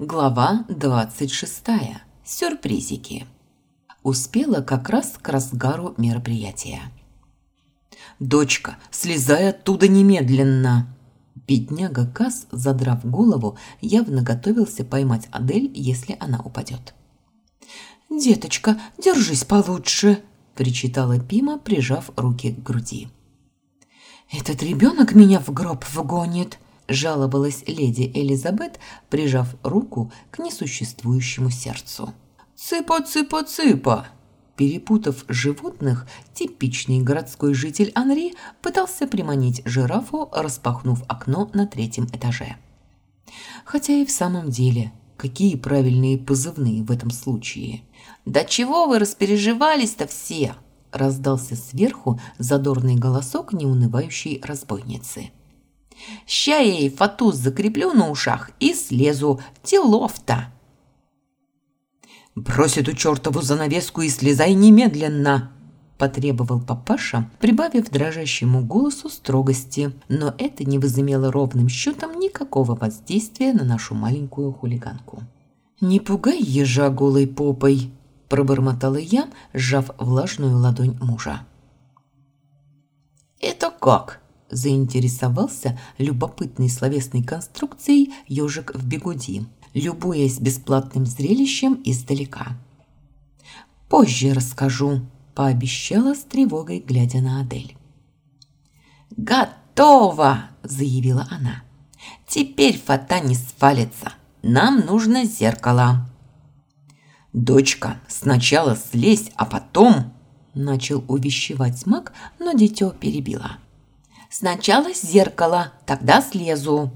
Глава 26. Сюрпризики. Успела как раз к разгару мероприятия. «Дочка, слезай оттуда немедленно!» Бедняга Кас, задрав голову, явно готовился поймать Адель, если она упадет. «Деточка, держись получше!» – причитала Пима, прижав руки к груди. «Этот ребенок меня в гроб вгонит!» – жаловалась леди Элизабет, прижав руку к несуществующему сердцу. «Цыпа, цыпа, цыпа!» Перепутав животных, типичный городской житель Анри пытался приманить жирафу, распахнув окно на третьем этаже. Хотя и в самом деле, какие правильные позывные в этом случае? «Да чего вы распереживались-то все?» раздался сверху задорный голосок неунывающей разбойницы. «Ща я ей фатуз закреплю на ушах и слезу. Делов-то!» «Брось эту чертову занавеску и слезай немедленно!» потребовал папаша, прибавив дрожащему голосу строгости, но это не возымело ровным счетом никакого воздействия на нашу маленькую хулиганку. «Не пугай ежа голой попой!» – пробормотала я, сжав влажную ладонь мужа. «Это как?» – заинтересовался любопытной словесной конструкцией ежик в бегуди, любуясь бесплатным зрелищем издалека. «Позже расскажу», – пообещала с тревогой, глядя на Адель. «Готово!» – заявила она. «Теперь фата не свалится. Нам нужно зеркало». «Дочка, сначала слезь, а потом...» Начал увещевать маг, но дитё перебила. «Сначала зеркало, тогда слезу».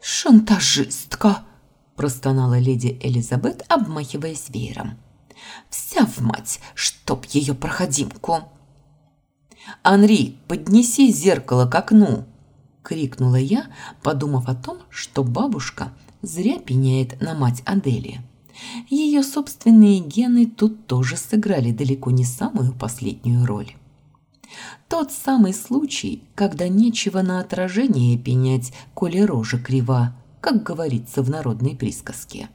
«Шантажистка!» простонала леди Элизабет, обмахиваясь веером. «Вся в мать, чтоб ее проходимку!» «Анри, поднеси зеркало к окну!» – крикнула я, подумав о том, что бабушка зря пеняет на мать Адели. Ее собственные гены тут тоже сыграли далеко не самую последнюю роль. Тот самый случай, когда нечего на отражение пенять, коли рожа крива, как говорится в народной присказке.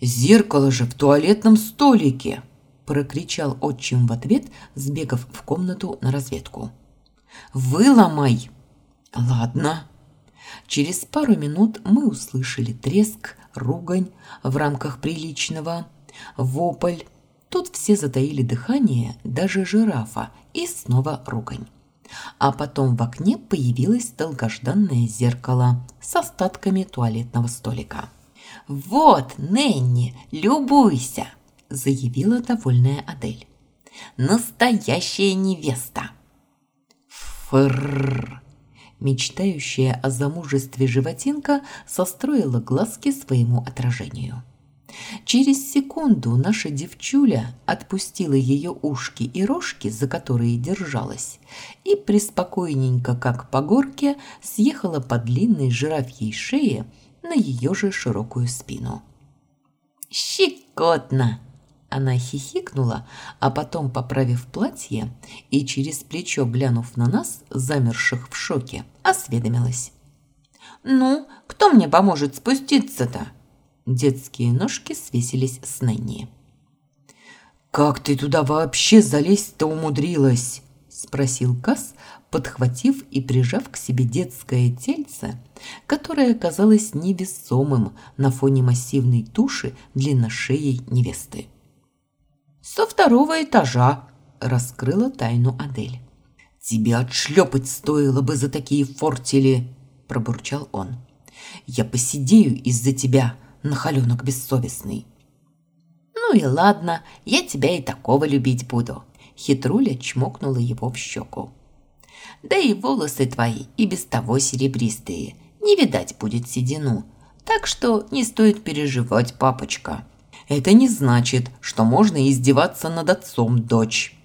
«Зеркало же в туалетном столике!» – прокричал отчим в ответ, сбегав в комнату на разведку. «Выломай!» «Ладно». Через пару минут мы услышали треск, ругань в рамках приличного, вопль. Тут все затаили дыхание, даже жирафа, и снова ругань. А потом в окне появилось долгожданное зеркало с остатками туалетного столика. «Вот, Нэнни, любуйся!» – заявила довольная Адель. «Настоящая невеста!» Фрррр! Мечтающая о замужестве животинка состроила глазки своему отражению. Через секунду наша девчуля отпустила ее ушки и рожки, за которые держалась, и приспокойненько, как по горке, съехала по длинной жирафьей шее на ее же широкую спину. «Щекотно!» Она хихикнула, а потом, поправив платье и через плечо глянув на нас, замерших в шоке, осведомилась. «Ну, кто мне поможет спуститься-то?» Детские ножки свесились с Нэнни. «Как ты туда вообще залезть-то умудрилась?» – спросил Кас, подхватив и прижав к себе детское тельце, которое казалось невесомым на фоне массивной туши длинношеей невесты. «Со второго этажа», – раскрыла тайну Адель. «Тебе отшлепать стоило бы за такие фортели», – пробурчал он. «Я посидею из-за тебя, нахаленок бессовестный. «Ну и ладно, я тебя и такого любить буду», – хитруля чмокнула его в щеку. «Да и волосы твои и без того серебристые, не видать будет седину, так что не стоит переживать, папочка». «Это не значит, что можно издеваться над отцом, дочь».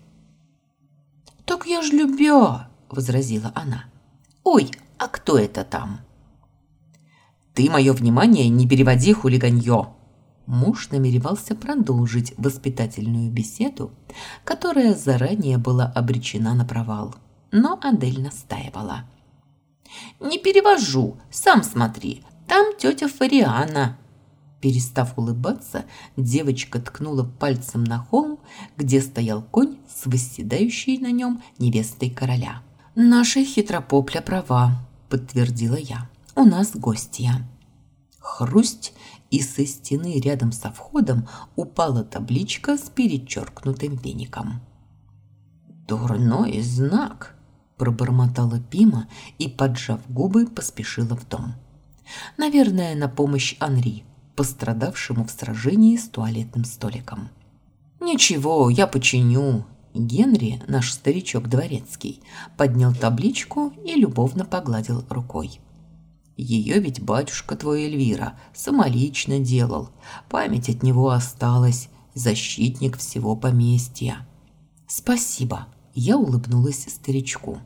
«Так я ж любя», – возразила она. «Ой, а кто это там?» Ты мое внимание не переводи, хулиганье!» Муж намеревался продолжить воспитательную беседу, которая заранее была обречена на провал. Но Адель настаивала. «Не перевожу, сам смотри, там тетя Фариана». Перестав улыбаться, девочка ткнула пальцем на холм, где стоял конь с восседающей на нем невестой короля. «Наша хитропопля права», – подтвердила я. «У нас гостья». Хрусть, и со стены рядом со входом упала табличка с перечеркнутым веником. «Дурной знак», – пробормотала Пима и, поджав губы, поспешила в дом. «Наверное, на помощь Анри» пострадавшему в сражении с туалетным столиком. «Ничего, я починю». Генри, наш старичок дворецкий, поднял табличку и любовно погладил рукой. Ее ведь батюшка твой Эльвира самолично делал. Память от него осталась, защитник всего поместья. Спасибо, я улыбнулась старичку.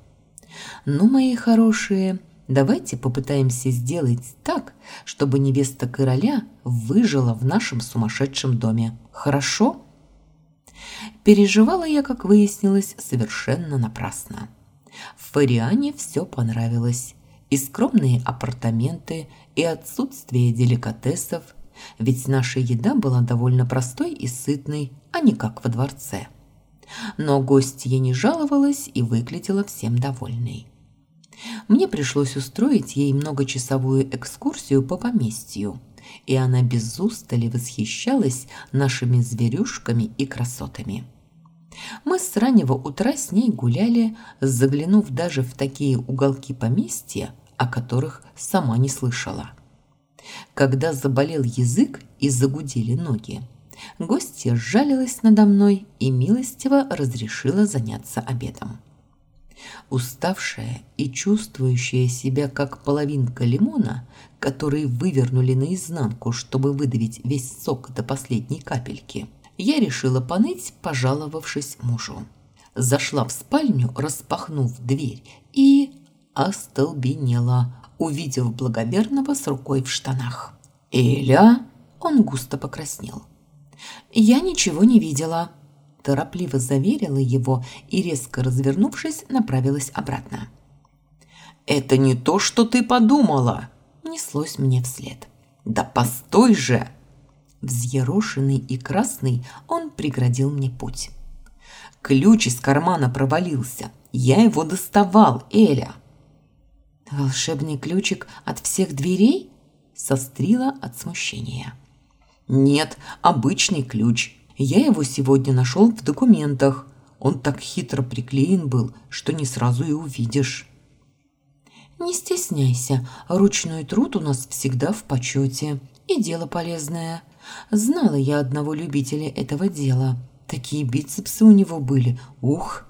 Ну, мои хорошие, Давайте попытаемся сделать так, чтобы невеста короля выжила в нашем сумасшедшем доме. Хорошо? Переживала я, как выяснилось, совершенно напрасно. В Фариане все понравилось. И скромные апартаменты, и отсутствие деликатесов, ведь наша еда была довольно простой и сытной, а не как во дворце. Но гостья не жаловалась и выглядела всем довольной. Мне пришлось устроить ей многочасовую экскурсию по поместью, и она без устали восхищалась нашими зверюшками и красотами. Мы с раннего утра с ней гуляли, заглянув даже в такие уголки поместья, о которых сама не слышала. Когда заболел язык и загудели ноги, гостья сжалилась надо мной и милостиво разрешила заняться обедом. Уставшая и чувствующая себя как половинка лимона, который вывернули наизнанку, чтобы выдавить весь сок до последней капельки, я решила поныть, пожаловавшись мужу. Зашла в спальню, распахнув дверь, и остолбенела, увидев благоверного с рукой в штанах. «Эля!» Он густо покраснел. «Я ничего не видела», торопливо заверила его и, резко развернувшись, направилась обратно. «Это не то, что ты подумала!» Неслось мне вслед. «Да постой же!» Взъерошенный и красный, он преградил мне путь. Ключ из кармана провалился. Я его доставал, Эля. Волшебный ключик от всех дверей? Сострила от смущения. Нет, обычный ключ. Я его сегодня нашел в документах. Он так хитро приклеен был, что не сразу и увидишь. Не стесняйся, ручной труд у нас всегда в почете. И дело полезное. Знала я одного любителя этого дела. Такие бицепсы у него были. Ух!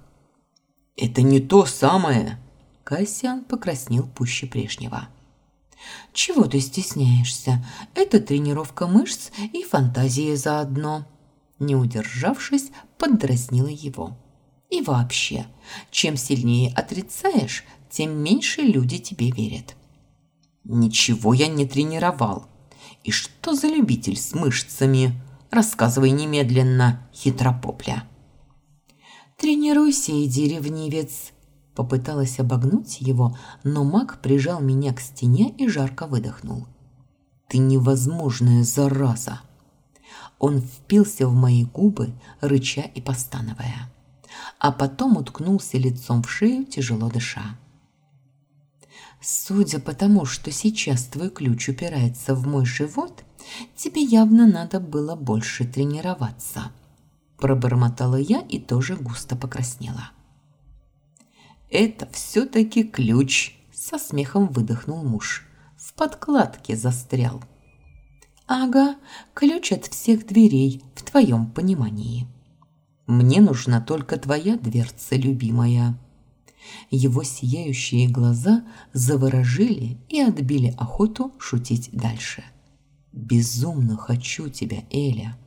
Это не то самое. Кассиан покраснел пуще прежнего. Чего ты стесняешься? Это тренировка мышц и фантазия заодно не удержавшись, поддразнила его. И вообще, чем сильнее отрицаешь, тем меньше люди тебе верят. Ничего я не тренировал. И что за любитель с мышцами? Рассказывай немедленно, хитропопля. Тренируйся, иди, ревнивец. Попыталась обогнуть его, но маг прижал меня к стене и жарко выдохнул. Ты невозможная зараза. Он впился в мои губы, рыча и постановая. А потом уткнулся лицом в шею, тяжело дыша. «Судя по тому, что сейчас твой ключ упирается в мой живот, тебе явно надо было больше тренироваться», пробормотала я и тоже густо покраснела. «Это все-таки ключ», – со смехом выдохнул муж. «В подкладке застрял». Ага, ключ от всех дверей, в твоем понимании. Мне нужна только твоя дверца, любимая. Его сияющие глаза заворожили и отбили охоту шутить дальше. Безумно хочу тебя, Эля.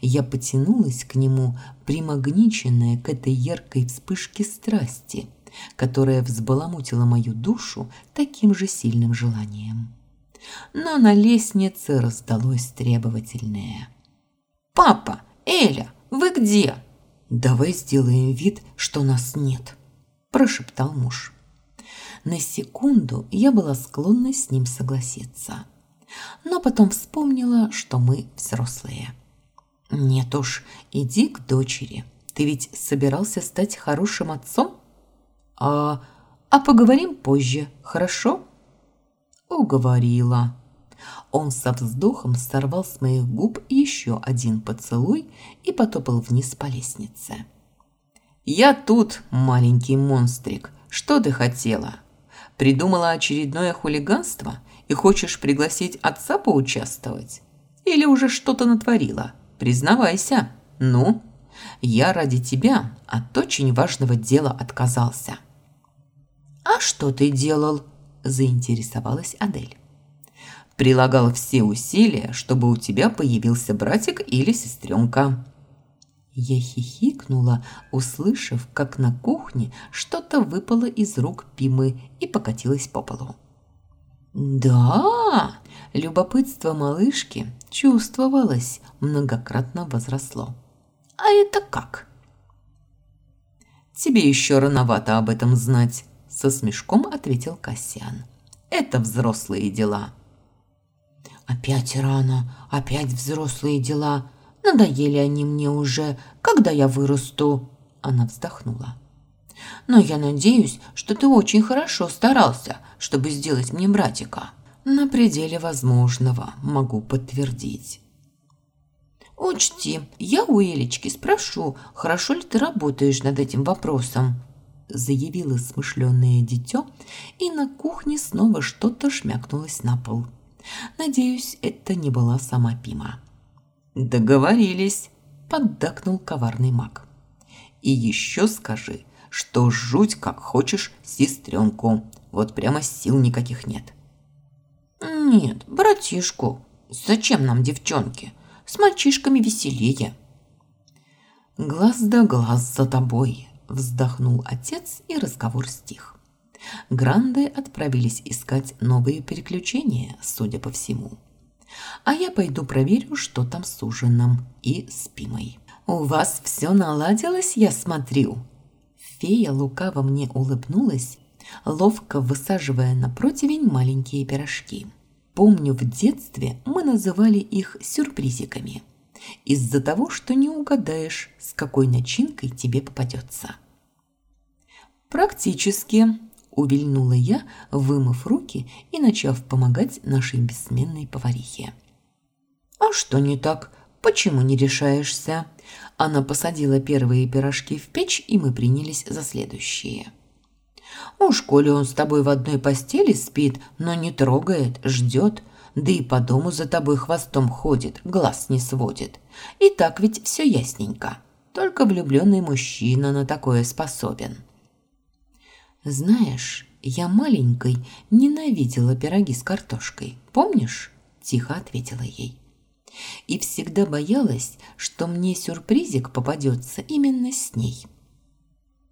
Я потянулась к нему, примагниченная к этой яркой вспышке страсти, которая взбаламутила мою душу таким же сильным желанием но на лестнице раздалось требовательное. «Папа! Эля! Вы где?» «Давай сделаем вид, что нас нет», – прошептал муж. На секунду я была склонна с ним согласиться. Но потом вспомнила, что мы взрослые. Нет уж, иди к дочери. Ты ведь собирался стать хорошим отцом? А, а поговорим позже, хорошо? Уговорила. Он со вздохом сорвал с моих губ еще один поцелуй и потопал вниз по лестнице. «Я тут, маленький монстрик. Что ты хотела? Придумала очередное хулиганство и хочешь пригласить отца поучаствовать? Или уже что-то натворила? Признавайся. Ну, я ради тебя от очень важного дела отказался». «А что ты делал?» – заинтересовалась Адель прилагал все усилия, чтобы у тебя появился братик или сестренка. Я хихикнула, услышав, как на кухне что-то выпало из рук Пимы и покатилось по полу. «Да!» – любопытство малышки чувствовалось, многократно возросло. «А это как?» «Тебе еще рановато об этом знать», – со смешком ответил Кассиан. «Это взрослые дела». Опять рано, опять взрослые дела. Надоели они мне уже, когда я вырасту. Она вздохнула. Но я надеюсь, что ты очень хорошо старался, чтобы сделать мне братика. На пределе возможного могу подтвердить. Учти, я у Элечки спрошу, хорошо ли ты работаешь над этим вопросом, заявила смышленое дитё, и на кухне снова что-то шмякнулось на пол. Надеюсь, это не была сама Пима. «Договорились», – поддакнул коварный маг. «И еще скажи, что жуть как хочешь сестренку. Вот прямо сил никаких нет». «Нет, братишку. Зачем нам девчонки? С мальчишками веселее». «Глаз да глаз за тобой», – вздохнул отец, и разговор стих. Гранды отправились искать новые переключения, судя по всему. А я пойду проверю, что там с ужином и с Пимой. «У вас все наладилось, я смотрю». Фея лукаво мне улыбнулась, ловко высаживая на противень маленькие пирожки. Помню, в детстве мы называли их сюрпризиками. Из-за того, что не угадаешь, с какой начинкой тебе попадется. Практически увильнула я, вымыв руки и начав помогать нашей бессменной поварихе. «А что не так? Почему не решаешься?» Она посадила первые пирожки в печь, и мы принялись за следующие. «Уж коли он с тобой в одной постели спит, но не трогает, ждет, да и по дому за тобой хвостом ходит, глаз не сводит. И так ведь все ясненько. Только влюбленный мужчина на такое способен». «Знаешь, я маленькой ненавидела пироги с картошкой, помнишь?» – тихо ответила ей. «И всегда боялась, что мне сюрпризик попадется именно с ней».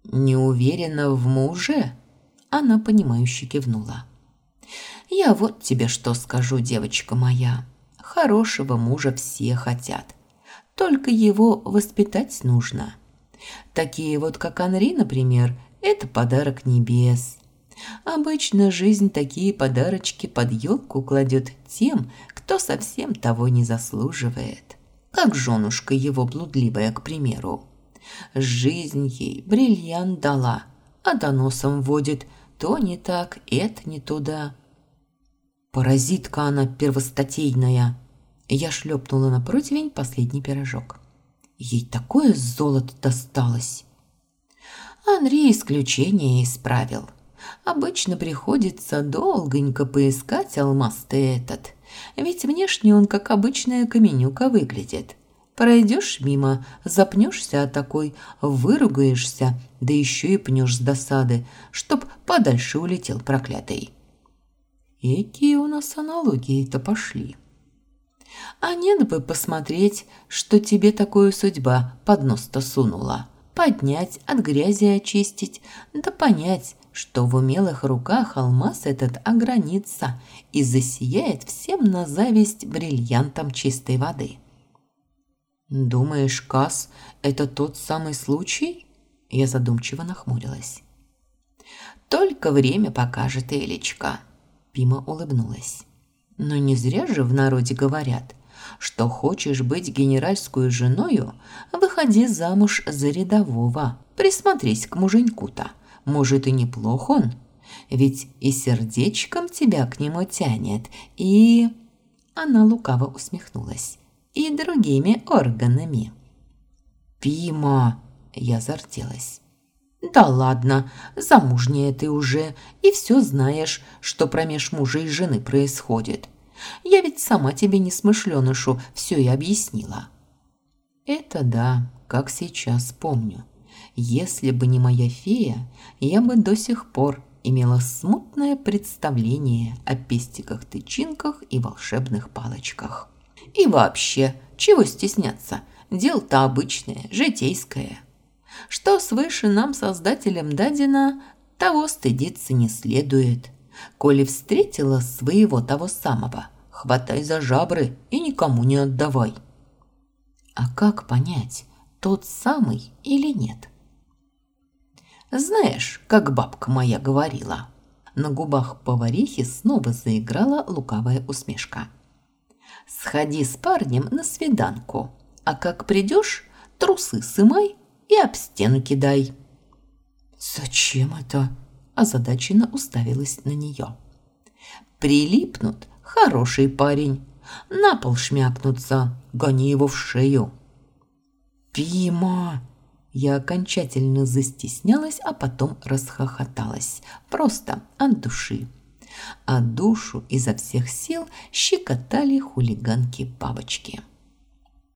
«Не уверена в муже?» – она понимающе кивнула. «Я вот тебе что скажу, девочка моя. Хорошего мужа все хотят. Только его воспитать нужно. Такие вот, как Анри, например – это подарок небес. Обычно жизнь такие подарочки под елку кладет тем, кто совсем того не заслуживает. Как женушка его блудливая, к примеру. Жизнь ей бриллиант дала, а доносом водит то не так, это не туда. Паразитка она первостатейная. Я шлепнула на противень последний пирожок. Ей такое золото досталось. Анри исключение исправил. Обычно приходится долгонько поискать алмаз-то этот, ведь внешне он как обычная каменюка выглядит. Пройдешь мимо, запнешься о такой, выругаешься, да еще и пнешь с досады, чтоб подальше улетел проклятый. Какие у нас аналогии-то пошли. А нет бы посмотреть, что тебе такую судьба под нос-то сунула поднять, от грязи очистить, да понять, что в умелых руках алмаз этот огранится и засияет всем на зависть бриллиантом чистой воды. «Думаешь, Кас, это тот самый случай?» Я задумчиво нахмурилась. «Только время покажет, Элечка», – Пима улыбнулась. Но не зря же в народе говорят, что хочешь быть генеральскую женою, выходи замуж за рядового. Присмотрись к муженьку-то. Может, и неплох он. Ведь и сердечком тебя к нему тянет, и... Она лукаво усмехнулась. И другими органами. «Пима!» – я зарделась. «Да ладно, замужняя ты уже, и все знаешь, что промеж мужа и жены происходит. Я ведь сама тебе не смышленышу все и объяснила». «Это да, как сейчас помню. Если бы не моя фея, я бы до сих пор имела смутное представление о пестиках-тычинках и волшебных палочках. И вообще, чего стесняться? Дело-то обычное, житейское. Что свыше нам, создателям дадено, того стыдиться не следует. Коли встретила своего того самого, хватай за жабры и никому не отдавай. А как понять, тот самый или нет? Знаешь, как бабка моя говорила. На губах поварихи снова заиграла лукавая усмешка. Сходи с парнем на свиданку, а как придешь, трусы сымай и об стену кидай. Зачем это? Озадаченно уставилась на нее. Прилипнут, хороший парень. На пол шмякнутся, гони его в шею. Пима! Я окончательно застеснялась, а потом расхохоталась. Просто от души. А душу изо всех сил щекотали хулиганки-бабочки.